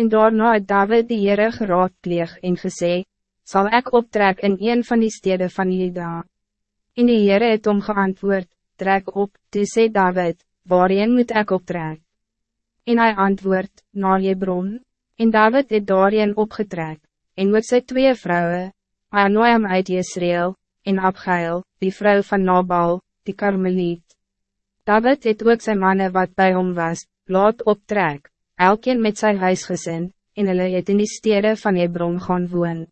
En daarna het David die Heere geraadpleeg en gesê, zal ik optrek in een van die steden van Juda. En die Heere het om geantwoord, trek op, toe sê David, waarin moet ik optrek? En hij antwoord, naar Hebron, en David het daarin opgetrek, en met sy twee vrouwen, Anoam uit Israël, en Abgail, die vrouw van Nabal, die Karmeliet. David het ook zijn mannen wat bij hom was, laat optrek, elkeen met zijn huisgezin, en hulle het in die stede van Hebron gaan woon.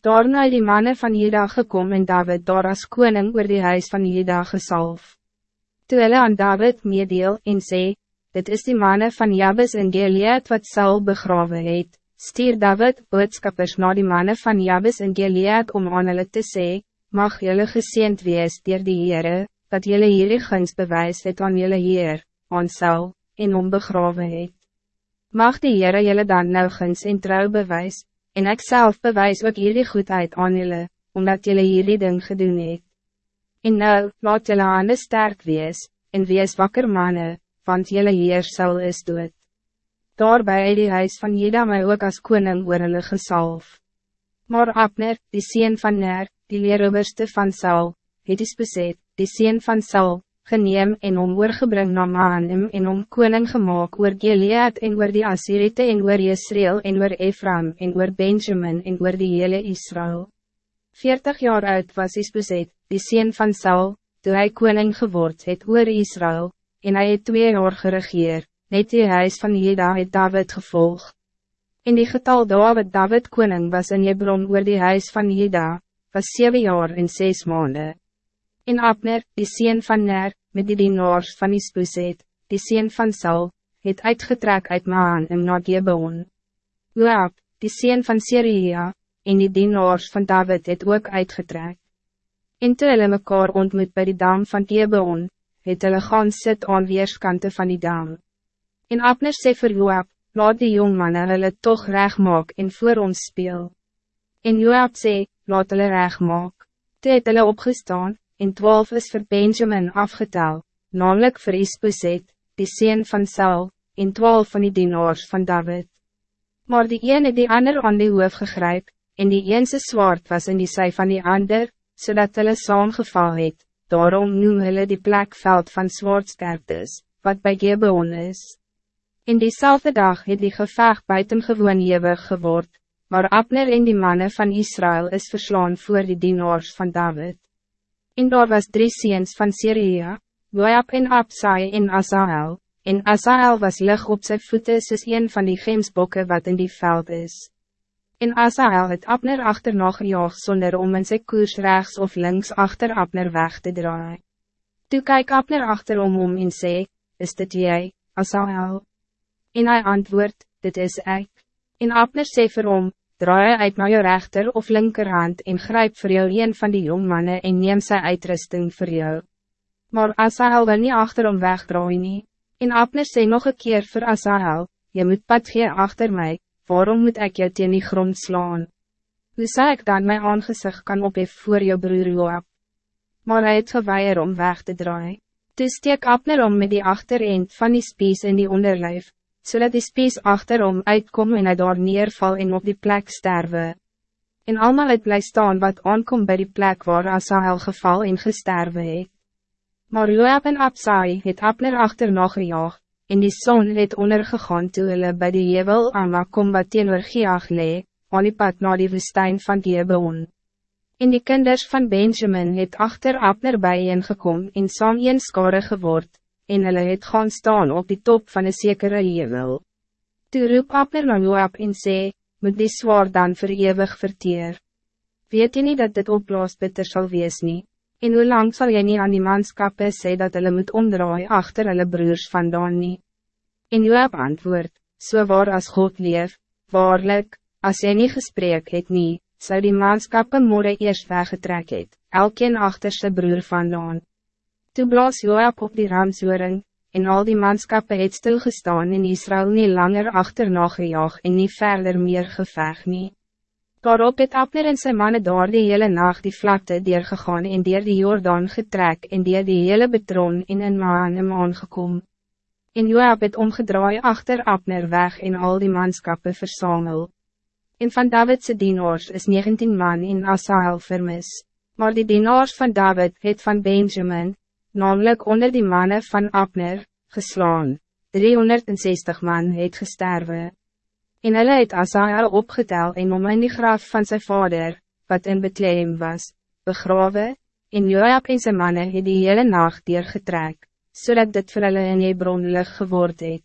Daarna het die mannen van Juda gekom en David daar as koning oor die huis van Juda gesalf. Toe hulle aan David meedeel en sê, dit is die mannen van Jabes en Gilead wat Saul begrawe het, stuur David boodskappers na die mannen van Jabes en Gilead om aan hulle te sê, mag julle geseend wees dier die Heere, dat julle hierdie guns bewys het aan julle Heer, aan Saul, en om begrawe het. Mag die Heere jullie dan nou guns en trouw bewys, en ik zelf bewys ook jullie goedheid aan jullie, omdat jullie jullie ding gedoen het. En nou, laat jullie handen sterk wees, en wees wakker manne, want jullie Heer sal is dood. Daarbij het die huis van Jeda my ook als koning oor hulle gesalf. Maar Abner, die sien van Ner, die leeroberste van Saul, het is bezet, die sien van Saul, geneem en om oorgebring na Maanim en om koning gemaakt oor Gilead en oor die Assyrite en oor Israel en oor Ephraim en oor Benjamin en oor die hele Israël. Veertig jaar oud was Isbezet, die sien van Saul, toe hij koning geword het oor Israël, en hij het twee jaar geregeer, net die huis van Jeda het David gevolg. In die getal David David koning was in Hebron oor die huis van Jeda, was zeven jaar en zes maanden. In Abner, die sien van Ner, met die dienaars van Isbuset, die sien van Saul, het uitgetrek uit Maan en na Gebeon. Joab, die sien van Syria, en die dienaars van David het ook uitgetrek. En toe hulle mekaar ontmoet by die dam van Gebeon, het hulle gaan sit aan weerskante van die dam. En Abner sê vir Joab, laat die jongmanne hulle toch reg maak en voor ons speel. En Joab sê, laat hulle reg maak. Toe het hulle opgestaan, en twaalf is voor Benjamin afgetel, namelijk voor Isbuset, die sien van Saul, en twaalf van die dienaars van David. Maar die ene die ander aan die hoof gegryp, en die eense zwaard was in die sy van die ander, zodat hulle saamgeval het, daarom noem hulle die plekveld van zwaardsterktes, wat bij Gebeon is. In diezelfde dag het die geveg buitengewoon ewig geword, maar Abner en die mannen van Israël is verslaan voor die dienaars van David. En daar was drie ziens van Syria, Joab en Absai en Asael, en Asael was lig op zijn voeten soos een van die gemsbokken wat in die veld is. En Asael het Abner achterna gejaag zonder om in sy koers rechts of links achter Abner weg te draaien. Toe kyk Abner achterom om en sê, is dit jy, Asael? En hij antwoord, dit is ik. En Abner sê vir hom, draai uit naar je rechter of linkerhand en grijp voor jou een van die jongmannen en neem sy uitrusting voor jou. Maar Asahel wil niet achterom wegdraai nie, en Abner sê nog een keer voor Asahel, je moet pad gee achter mij, waarom moet ik jou teen die grond slaan? Hoe zou ik dan mijn aangezicht kan ophef voor jou broer Joab? Maar hij het geweier om weg te draaien. Toe steek Abner om met die achterend van die spies in die onderlijf, zodat die spies achterom uitkom en hy daar neerval en op die plek sterwe. En allemaal het bly staan wat aankom bij die plek waar Asahel geval en gesterwe het. Maar Joab en Absai het Abner achterna gejaag, en die zon het ondergegaan toe hulle by die Jebel aan kom wat teenoor Geag lee, aan die pad na die woestijn van Gebeon. En die kinders van Benjamin het achter Abner bijeengekom en saam een skare geword, en hulle het gaan staan op die top van een zekere heuwel. Toe roep Abner na Joab en sê, moet die zwaar dan verewig verteer. Weet jy nie dat dit opblaas bitter sal wees nie? En hoe lang zal jy nie aan die manskappe sê dat hulle moet omdraai achter hulle broers vandaan nie? En Joab antwoord, so waar as God leef, waarlik, as jy nie gesprek het nie, zou die manskappe morgen eerst weggetrek het, elkeen achter sy broer vandaan. Toe blaas Joab op die ramsoring, en al die manskappe het stilgestaan in Israël niet langer achterna gejaag en niet verder meer geveg nie. Daarop het Abner en sy manne daar die hele nacht die vlakte deurgegaan en dier die Jordaan getrek en dier die hele betron en in Maanem aangekom. En Joab het omgedraai achter Abner weg en al die manskappe versamel. En van Davidse dienaars is 19 man in Asael vermis. Maar die dienaars van David het van Benjamin, namelijk onder die mannen van Abner, geslaan. 360 man het gesterwe. En hulle het Asael opgetel en om in die graf van zijn vader, wat in Bethlehem was, begrawe, en Joab en sy manne het die hele nacht deurgetrek, zodat dit vir hulle in Hebron lig geword het.